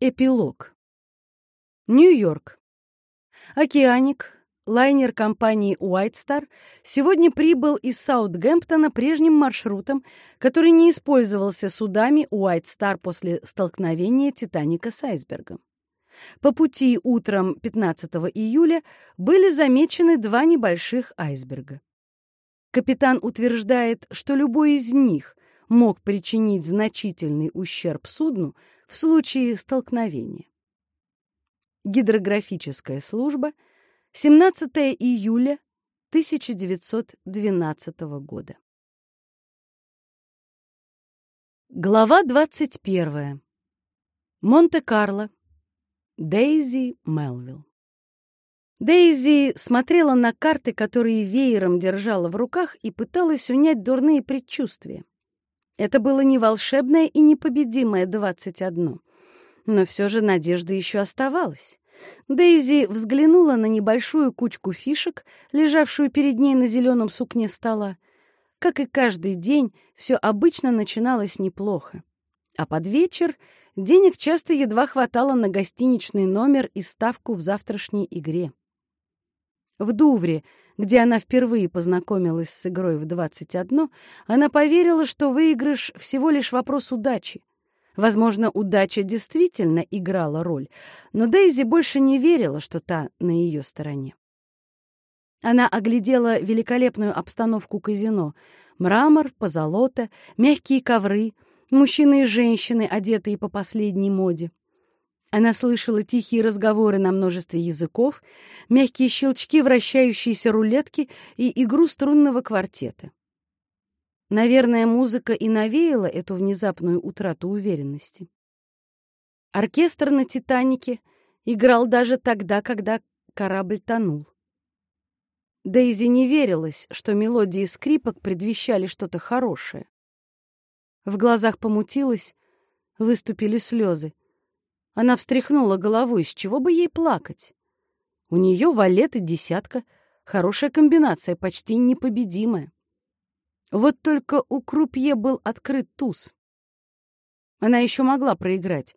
Эпилог. Нью-Йорк. Океаник, лайнер компании White Star, сегодня прибыл из Саутгемптона прежним маршрутом, который не использовался судами White Star после столкновения «Титаника» с айсбергом. По пути утром 15 июля были замечены два небольших айсберга. Капитан утверждает, что любой из них мог причинить значительный ущерб судну в случае столкновения. Гидрографическая служба, 17 июля 1912 года. Глава 21. Монте-Карло. Дейзи Мелвилл. Дейзи смотрела на карты, которые веером держала в руках, и пыталась унять дурные предчувствия. Это было не волшебное и непобедимое двадцать одно. Но все же надежда еще оставалась. Дейзи взглянула на небольшую кучку фишек, лежавшую перед ней на зеленом сукне стола. Как и каждый день, все обычно начиналось неплохо. А под вечер денег часто едва хватало на гостиничный номер и ставку в завтрашней игре. В Дувре где она впервые познакомилась с игрой в 21, она поверила, что выигрыш всего лишь вопрос удачи. Возможно, удача действительно играла роль, но Дейзи больше не верила, что та на ее стороне. Она оглядела великолепную обстановку казино. Мрамор, позолота, мягкие ковры, мужчины и женщины, одетые по последней моде. Она слышала тихие разговоры на множестве языков, мягкие щелчки вращающейся рулетки и игру струнного квартета. Наверное, музыка и навеяла эту внезапную утрату уверенности. Оркестр на «Титанике» играл даже тогда, когда корабль тонул. Дейзи не верилась, что мелодии скрипок предвещали что-то хорошее. В глазах помутилось, выступили слезы. Она встряхнула головой, с чего бы ей плакать? У нее валет и десятка. Хорошая комбинация, почти непобедимая. Вот только у Крупье был открыт туз. Она еще могла проиграть.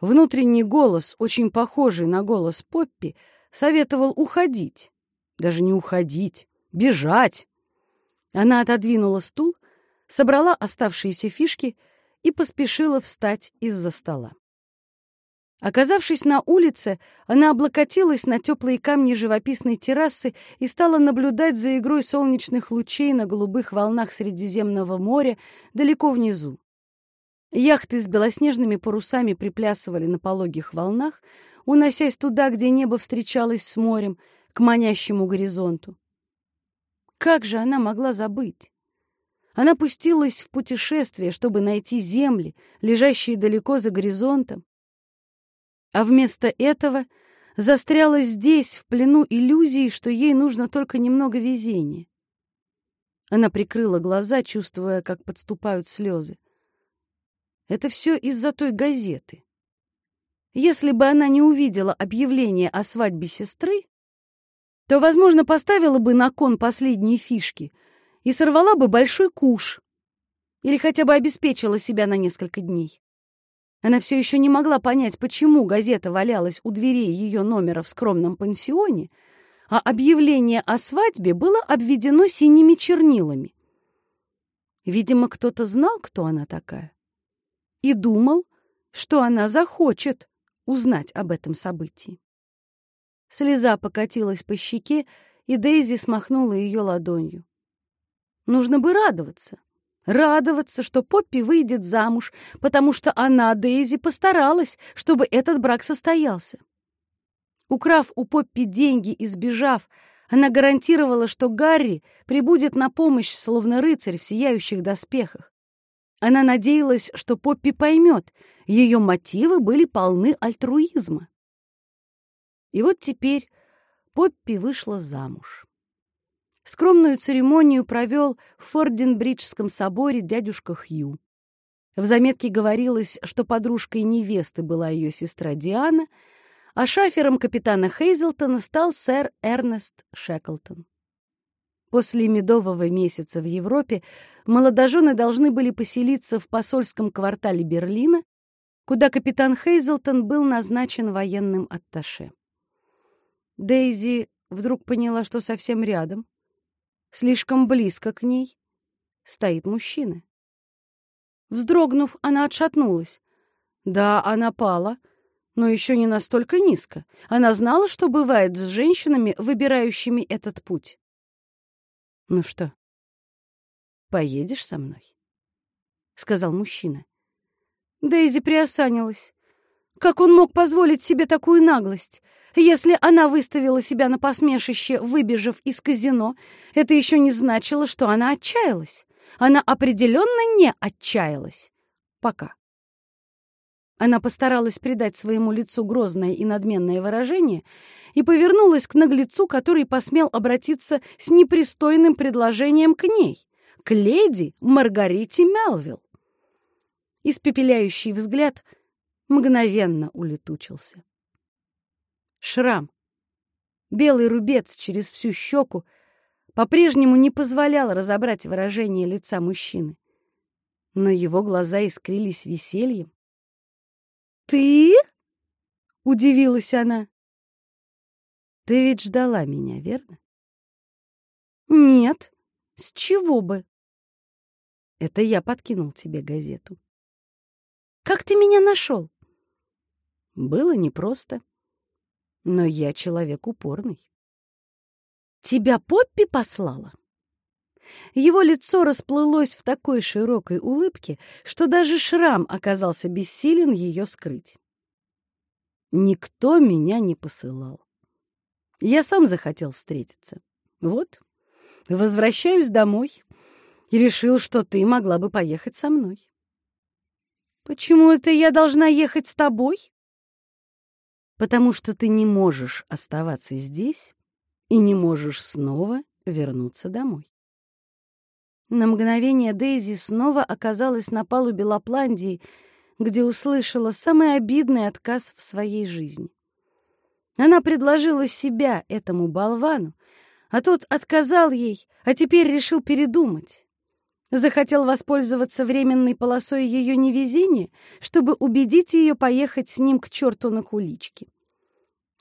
Внутренний голос, очень похожий на голос Поппи, советовал уходить. Даже не уходить, бежать. Она отодвинула стул, собрала оставшиеся фишки и поспешила встать из-за стола. Оказавшись на улице, она облокотилась на теплые камни живописной террасы и стала наблюдать за игрой солнечных лучей на голубых волнах Средиземного моря далеко внизу. Яхты с белоснежными парусами приплясывали на пологих волнах, уносясь туда, где небо встречалось с морем, к манящему горизонту. Как же она могла забыть? Она пустилась в путешествие, чтобы найти земли, лежащие далеко за горизонтом, а вместо этого застряла здесь, в плену иллюзии, что ей нужно только немного везения. Она прикрыла глаза, чувствуя, как подступают слезы. Это все из-за той газеты. Если бы она не увидела объявление о свадьбе сестры, то, возможно, поставила бы на кон последние фишки и сорвала бы большой куш или хотя бы обеспечила себя на несколько дней. Она все еще не могла понять, почему газета валялась у дверей ее номера в скромном пансионе, а объявление о свадьбе было обведено синими чернилами. Видимо, кто-то знал, кто она такая, и думал, что она захочет узнать об этом событии. Слеза покатилась по щеке, и Дейзи смахнула ее ладонью. Нужно бы радоваться радоваться, что Поппи выйдет замуж, потому что она, Дейзи, постаралась, чтобы этот брак состоялся. Украв у Поппи деньги и сбежав, она гарантировала, что Гарри прибудет на помощь, словно рыцарь в сияющих доспехах. Она надеялась, что Поппи поймет, ее мотивы были полны альтруизма. И вот теперь Поппи вышла замуж. Скромную церемонию провел в Форденбриджском соборе дядюшка Хью. В заметке говорилось, что подружкой невесты была ее сестра Диана, а шафером капитана Хейзелтона стал сэр Эрнест Шеклтон. После медового месяца в Европе молодожены должны были поселиться в посольском квартале Берлина, куда капитан Хейзелтон был назначен военным атташе. Дейзи вдруг поняла, что совсем рядом, слишком близко к ней, стоит мужчина. Вздрогнув, она отшатнулась. Да, она пала, но еще не настолько низко. Она знала, что бывает с женщинами, выбирающими этот путь. «Ну что, поедешь со мной?» — сказал мужчина. Дейзи приосанилась. Как он мог позволить себе такую наглость? Если она выставила себя на посмешище, выбежав из казино, это еще не значило, что она отчаялась. Она определенно не отчаялась. Пока. Она постаралась придать своему лицу грозное и надменное выражение и повернулась к наглецу, который посмел обратиться с непристойным предложением к ней, к леди Маргарите Мелвилл. Испепеляющий взгляд мгновенно улетучился. Шрам, белый рубец через всю щеку, по-прежнему не позволял разобрать выражение лица мужчины. Но его глаза искрились весельем. «Ты?» — удивилась она. «Ты ведь ждала меня, верно?» «Нет. С чего бы?» «Это я подкинул тебе газету». «Как ты меня нашел?» «Было непросто но я человек упорный. Тебя Поппи послала? Его лицо расплылось в такой широкой улыбке, что даже шрам оказался бессилен ее скрыть. Никто меня не посылал. Я сам захотел встретиться. Вот, возвращаюсь домой и решил, что ты могла бы поехать со мной. Почему это я должна ехать с тобой? Потому что ты не можешь оставаться здесь и не можешь снова вернуться домой. На мгновение Дейзи снова оказалась на палубе Лапландии, где услышала самый обидный отказ в своей жизни. Она предложила себя этому болвану, а тот отказал ей, а теперь решил передумать. Захотел воспользоваться временной полосой ее невезения, чтобы убедить ее поехать с ним к черту на куличке.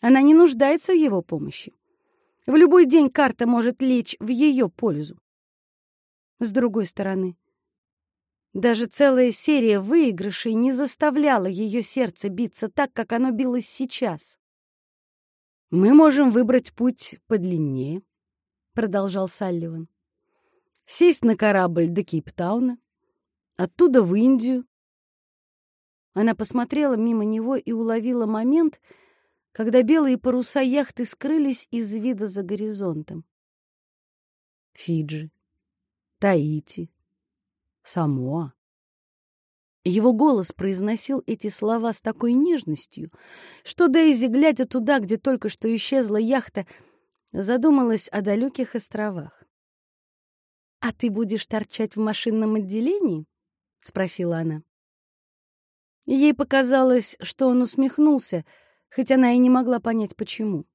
Она не нуждается в его помощи. В любой день карта может лечь в ее пользу. С другой стороны, даже целая серия выигрышей не заставляла ее сердце биться так, как оно билось сейчас. «Мы можем выбрать путь подлиннее», — продолжал Салливан сесть на корабль до Кейптауна, оттуда в Индию. Она посмотрела мимо него и уловила момент, когда белые паруса яхты скрылись из вида за горизонтом. Фиджи, Таити, Самоа. Его голос произносил эти слова с такой нежностью, что Дейзи, глядя туда, где только что исчезла яхта, задумалась о далеких островах. «А ты будешь торчать в машинном отделении?» — спросила она. Ей показалось, что он усмехнулся, хоть она и не могла понять, почему.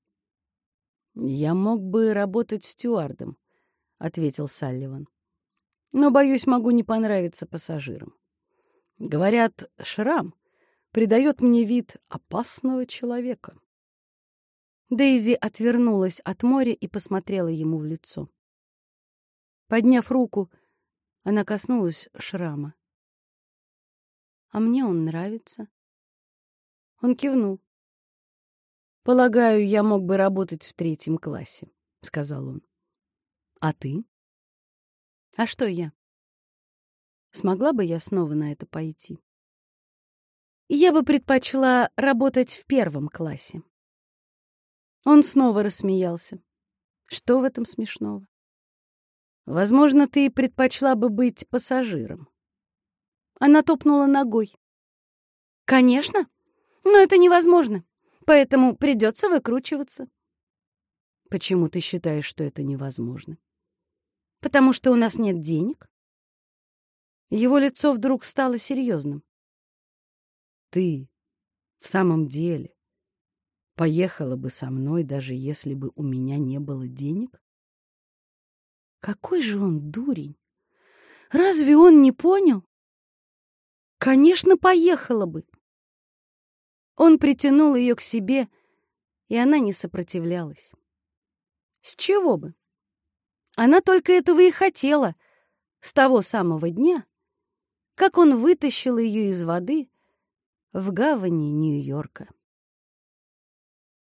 «Я мог бы работать стюардом», — ответил Салливан. «Но, боюсь, могу не понравиться пассажирам. Говорят, шрам придает мне вид опасного человека». Дейзи отвернулась от моря и посмотрела ему в лицо. Подняв руку, она коснулась шрама. «А мне он нравится». Он кивнул. «Полагаю, я мог бы работать в третьем классе», — сказал он. «А ты?» «А что я?» Смогла бы я снова на это пойти? Я бы предпочла работать в первом классе. Он снова рассмеялся. Что в этом смешного? Возможно, ты предпочла бы быть пассажиром. Она топнула ногой. Конечно, но это невозможно, поэтому придется выкручиваться. Почему ты считаешь, что это невозможно? Потому что у нас нет денег. Его лицо вдруг стало серьезным. Ты в самом деле поехала бы со мной, даже если бы у меня не было денег? Какой же он дурень! Разве он не понял? Конечно, поехала бы. Он притянул ее к себе, и она не сопротивлялась. С чего бы? Она только этого и хотела с того самого дня, как он вытащил ее из воды в гавани Нью-Йорка.